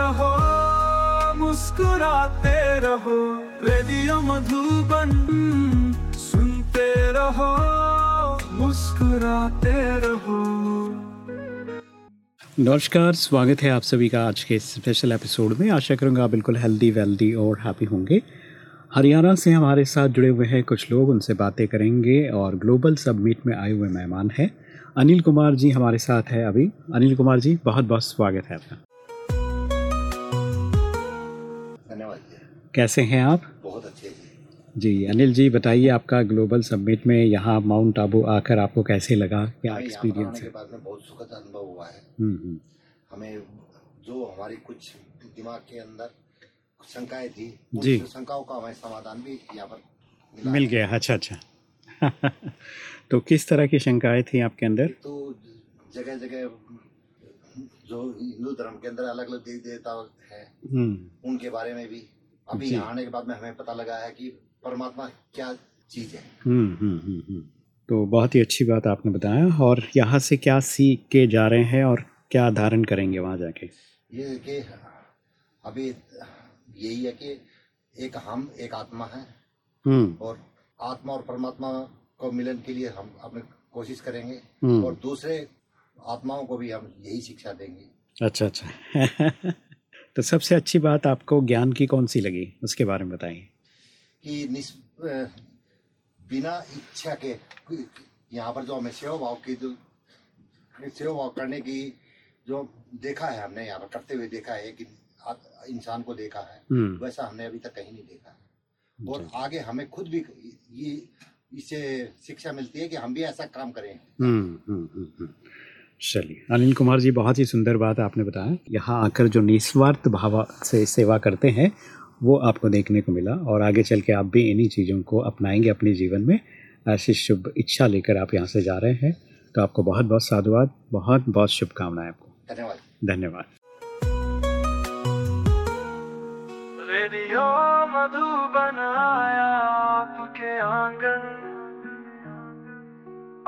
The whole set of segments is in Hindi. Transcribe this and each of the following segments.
रहो, मुस्कुराते रहो, रेडियो मधुबन सुनते रहो, मुस्कुराते रहो। नमस्कार, स्वागत है आप सभी का आज के स्पेशल एपिसोड में। आशा करूँगा बिल्कुल हेल्दी वेल्दी और हैप्पी होंगे। हरियाणा से हमारे साथ जुड़े हुए हैं कुछ लोग, उनसे बातें करेंगे और ग्लोबल सबमिट में आए हुए मेहमान हैं। अनिल कुमार जी हमारे साथ है अभी। अनिल कुमार जी बहुत बहुत स्वागत है आपका। कैसे हैं आप? बहुत अच्छे जी जी अनिल जी बताइए आपका ग्लोबल सबमिट में यहाँ माउंट आबू आकर आपको कैसे लगा? क्या एक्सपीरियंस के है? बाद में बहुत सुखद अनुभव हुआ है। हम्म, हम्म, हमें जो हमारी कुछ दिमाग के अंदर शंकाएँ थी जी। शंकाओं का हमें समाधान भी यहाँ पर मिल गया अच्छा अच्छा। तो किस तरह की शंकाएँ थी आपके अंदर? तो जगह जगह जो हिंदू धर्म के अंदर अलग अलग देवी देवता है हम्म। उनके बारे में भी अभी यहाँ आने के बाद में हमें पता लगा है कि परमात्मा क्या चीज़ है। हम्म हम्म हम्म। तो बहुत ही अच्छी बात आपने बताया और यहाँ से क्या सीख के जा रहे हैं और क्या धारण करेंगे वहाँ जाके? ये कि अभी यही है कि एक हम एक आत्मा है। और आत्मा और परमात्मा को मिलन के लिए हम अपने कोशिश करेंगे। और दूसरे आत्माओं को भी हम यही शिक्षा देंगे। अच्छा अच्छा। तो सबसे अच्छी बात आपको ज्ञान की कौन सी लगी? उसके बारे में बताइए। कि बिना इच्छा के यहाँ पर जो हमें सेवा भाव की जो सेवा भाव करने की जो देखा है हमने यहाँ पर करते हुए देखा है कि इंसान को देखा है हम्म। वैसा हमने अभी तक कहीं नहीं देखा। है और आगे हमें खुद भी ये इससे शिक्षा मिलती है कि हम भी ऐसा काम करें। चलिए। अनिल कुमार जी बहुत ही सुंदर बात आपने बताया। यहाँ आकर जो निस्वार्थ भाव से सेवा करते हैं वो आपको देखने को मिला और आगे चल के आप भी इन्हीं चीज़ों को अपनाएँगे अपने जीवन में। ऐसी शुभ इच्छा लेकर आप यहाँ से जा रहे हैं। तो आपको बहुत बहुत साधुवाद बहुत बहुत शुभकामनाएँ आपको। धन्यवाद। धन्यवाद। रेडियो मधुबन आया आपके आँगन।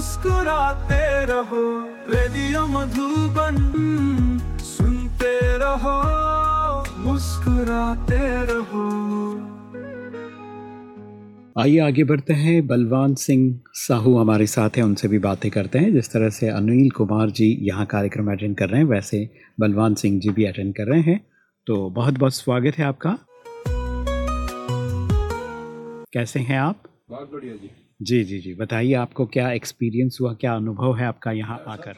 मुस्कुराते रहो रेडियो मधुबन सुनते रहो मुस्कुराते रहो। आइए आगे बढ़ते हैं। बलवान सिंह साहू हमारे साथ हैं उनसे भी बातें करते हैं। जिस तरह से अनिल कुमार जी यहाँ कार्यक्रम अटेंड कर रहे हैं वैसे बलवान सिंह जी भी अटेंड कर रहे हैं। तो बहुत बहुत स्वागत है आपका। कैसे हैं आप? बहुत बढ़िया जी। जी जी जी। बताइए आपको क्या एक्सपीरियंस हुआ क्या अनुभव है आपका यहाँ आकर?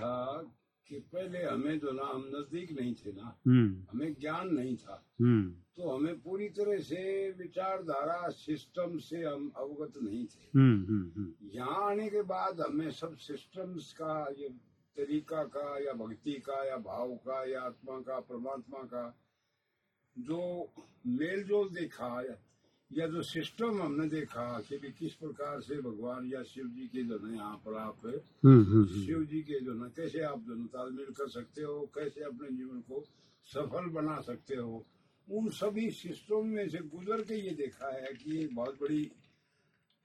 कि पहले हमें जो ना हम नज़दीक नहीं थे ना हम्म। हमें ज्ञान नहीं था। हम्म। तो हमें पूरी तरह से विचारधारा सिस्टम से हम अवगत नहीं थे। हम्म यहाँ आने के बाद हमें सब सिस्टम्स का ये तरीका का या भक्ति का या भाव का या आत्मा का परमात्मा का जो मेल जोल देखा या जो सिस्टम हमने देखा कि भी किस प्रकार से भगवान या शिव जी के जो है यहाँ पर आप हम्म हम्म हम्म। शिव जी के जो ना कैसे आप जो तालमेल कर सकते हो? कैसे अपने जीवन को सफल बना सकते हो? उन सभी सिस्टम में से गुजर के ये देखा है कि ये बहुत बड़ी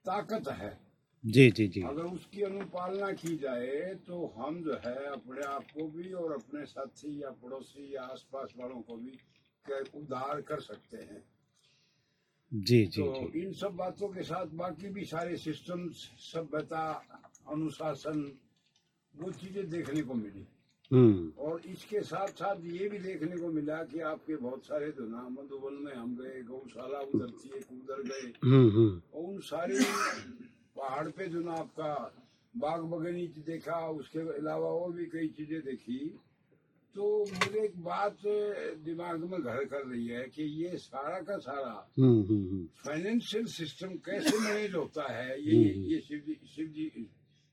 ताकत है। जी जी जी। अगर उसकी अनुपालना की जाए तो हम जो है अपने आप को भी और अपने साथी या पड़ोसी या आसपास वालों को भी उद्धार कर सकते हैं। जी जी तो जी। इन सब बातों के साथ बाकी भी सारे सिस्टम सभ्यता अनुशासन वो चीज़ें देखने को मिली। हम्म। और इसके साथ साथ ये भी देखने को मिला कि आपके बहुत सारे जो ना मधुबन में हम गए गौशाला उधर थी उधर गए। हम्म हम्म। और उन सारी पहाड़ पे जो ना आपका बाग बगीची देखा उसके अलावा और भी कई चीज़ें देखी। तो मुझे एक बात दिमाग में घर कर रही है कि ये सारा का सारा हम्म हम्म फाइनेंशियल सिस्टम कैसे मैनेज होता है ये ये शिव जी शिव जी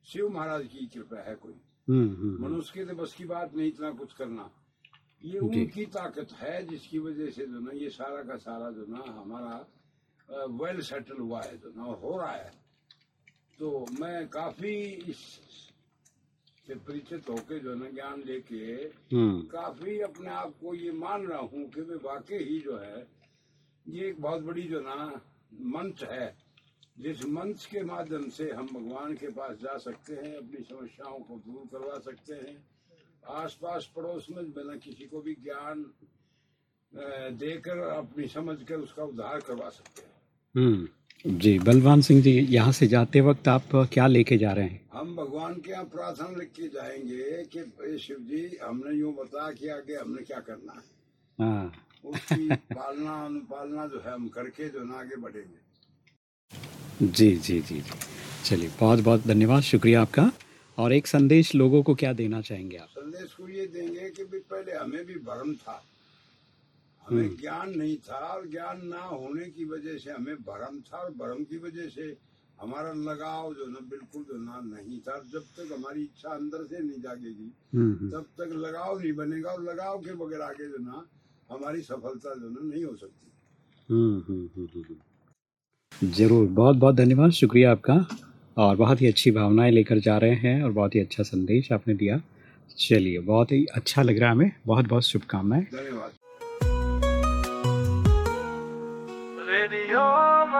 शिव महाराज की कृपा है कोई। हम्म हम्म मनुष्य के बस की बात नहीं इतना कुछ करना। ये उनकी ताकत है जिसकी वजह से जो ना ये सारा का सारा जो ना हमारा वेल सेटल हुआ है जो ना हो रहा है। तो मैं काफ़ी इस से परिचित होके जो है ना ज्ञान लेके हम्म। काफ़ी अपने आप को ये मान रहा हूँ कि मैं वाकई ही जो है ये एक बहुत बड़ी जो ना मंच है जिस मंच के माध्यम से हम भगवान के पास जा सकते हैं अपनी समस्याओं को दूर करवा सकते हैं। आसपास पड़ोस में बिना किसी को भी ज्ञान देकर अपनी समझ कर उसका उद्धार करवा सकते हैं। हम्म। जी बलवान सिंह जी यहाँ से जाते वक्त आप क्या लेके जा रहे हैं? हम भगवान के यहाँ प्रार्थना लिख के जाएँगे कि शिव जी हमने यूँ बता कि आगे हमने क्या करना है? हाँ। उसकी पालना अनुपालना जो है हम करके जो ना आगे बढ़ेंगे। जी जी जी जी। चलिए बहुत बहुत धन्यवाद शुक्रिया आपका। और एक संदेश लोगों को क्या देना चाहेंगे आप? संदेश को ये देंगे कि भी पहले हमें भी भ्रम था। हमें ज्ञान नहीं था और ज्ञान ना होने की वजह से हमें भ्रम था और भ्रम की वजह से हमारा लगाव जो ना बिल्कुल जो ना नहीं था। जब तक हमारी इच्छा अंदर से नहीं जागेगी हम्म हम्म। तब तक लगाव नहीं बनेगा और लगाव के बगैर आगे जो ना हमारी सफलता जो ना नहीं हो सकती। हम्म, हम्म, हम्म, हम्म। ज़रूर। बहुत बहुत धन्यवाद। शुक्रिया आपका। और बहुत ही अच्छी भावनाएँ लेकर जा रहे हैं और बहुत ही अच्छा संदेश आपने दिया। चलिए बहुत ही अच्छा लग रहा है हमें। बहुत बहुत शुभकामनाएँ। धन्यवाद।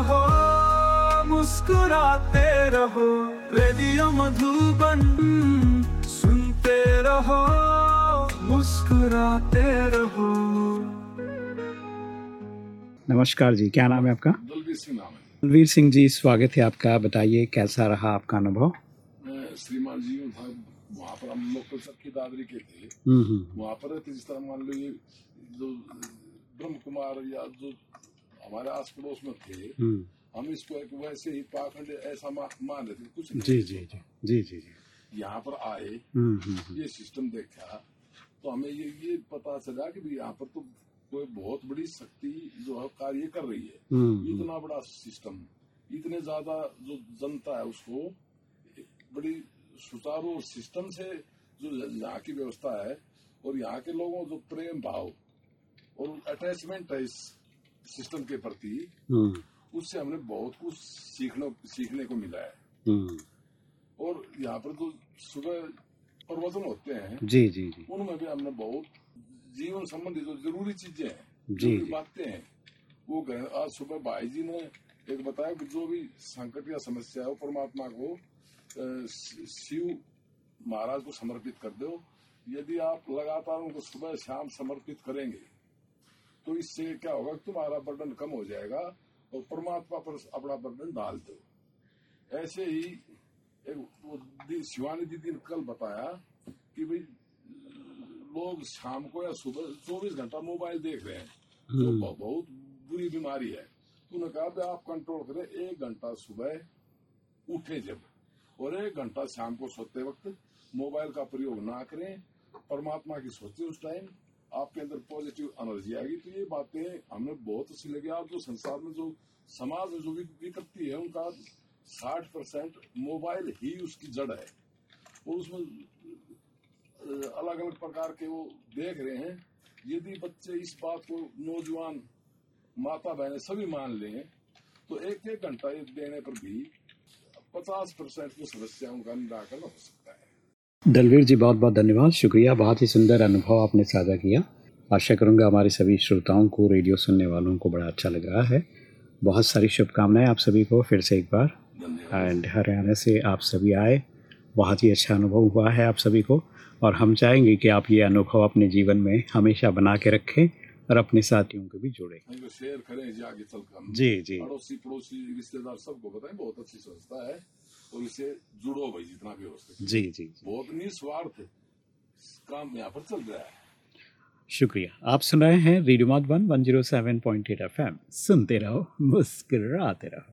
रहो मुस्कुराते रहो रेडियो मधुबन सुनते रहो मुस्कुराते रहो। नमस्कार जी क्या नाम है आपका? दलवीर सिंह नाम है। बलवीर सिंह जी स्वागत है आपका बताइए कैसा रहा आपका अनुभव? मैं श्रीमान जी था वहाँ पर हम लोग तो सबकी दादरी के थे। हम्म हम्म। वहाँ पर जिस तरह मान लो ये जो ब्रह्म कुमार या जो हमारे आस पड़ोस में थे। हम्म। हम इसको एक वैसे ही पाखंड ऐसा मान रहे थे कुछ जी जी जी जी जी जी। यहाँ पर आए हम्म हम्म ये सिस्टम देखा तो हमें ये ये पता चला कि यहाँ पर तो कोई बहुत बड़ी शक्ति जो है कार्य कर रही है। इतना बड़ा सिस्टम इतने ज़्यादा जो जनता है उसको बड़ी सुचारू सिस्टम से जो यहाँ की व्यवस्था है और यहाँ के लोगों जो प्रेम भाव और अटैचमेंट है इस सिस्टम के प्रति हम्म, उससे हमने बहुत कुछ सीखने सीखने को मिला है। हम्म, और यहाँ पर जो सुबह प्रवचन होते हैं। जी जी जी। उनमें भी हमने बहुत जीवन संबंधी जो ज़रूरी चीज़ें हैं जी, जो। बातें हैं वो आज सुबह भाई जी ने एक बताया कि जो भी संकट या समस्या है वो परमात्मा को शिव महाराज को समर्पित कर दो। यदि आप लगातार उनको सुबह शाम समर्पित करेंगे तो इससे क्या होगा तुम्हारा बर्डन कम हो जाएगा और परमात्मा पर अपना बर्डन डाल दो। ऐसे ही एक वो शिवानी दीदी ने कल बताया कि भाई लोग शाम को या सुबह चौबीस घंटा मोबाइल देख रहे हैं। जो हम्म। बहुत बुरी बीमारी है। तो उन्होंने कहा आप कंट्रोल करें एक घंटा सुबह उठे जब और एक घंटा शाम को सोते वक्त मोबाइल का प्रयोग ना करें। परमात्मा की सोचें उस टाइम आपके अंदर पॉजिटिव एनर्जी आएगी तो ये बातें हमें बहुत अच्छी लगी। आप जो संसार में जो समाज में जो विपत्ति है, उनका साठ परसेंट मोबाइल ही उसकी जड़ है। और उसमें अलग अलग प्रकार के वो देख रहे हैं। यदि बच्चे इस बात को नौजवान माता बहने सभी मान लें तो एक एक घंटा देने पर भी पचास परसेंट की समस्या उनका निराकरण हो सकता है। दलवीर जी बहुत बहुत धन्यवाद। शुक्रिया बहुत ही सुंदर अनुभव आपने साझा किया। आशा करूँगा हमारे सभी श्रोताओं को रेडियो सुनने वालों को बड़ा अच्छा लग रहा है। बहुत सारी शुभकामनाएँ आप सभी को फिर से एक बार। एंड हरियाणा से आप सभी आए। बहुत ही अच्छा अनुभव हुआ है आप सभी को। और हम चाहेंगे कि आप ये अनुभव अपने जीवन में हमेशा बना के रखें और अपने साथियों को भी जोड़ें। शेयर करें जी जी। पड़ोसी पड़ोसी रिश्तेदार सबको बताएँ बहुत अच्छी संस्था है। और इसे जुड़ो भाई जितना भी हो सके। जी जी जी। बहुत निस्वार्थ काम यहाँ पर चल रहा है। शुक्रिया। आप सुन रहे हैं radio Madhavan one zero seven point eight FM सुनते रहो मुस्कुराते रहो।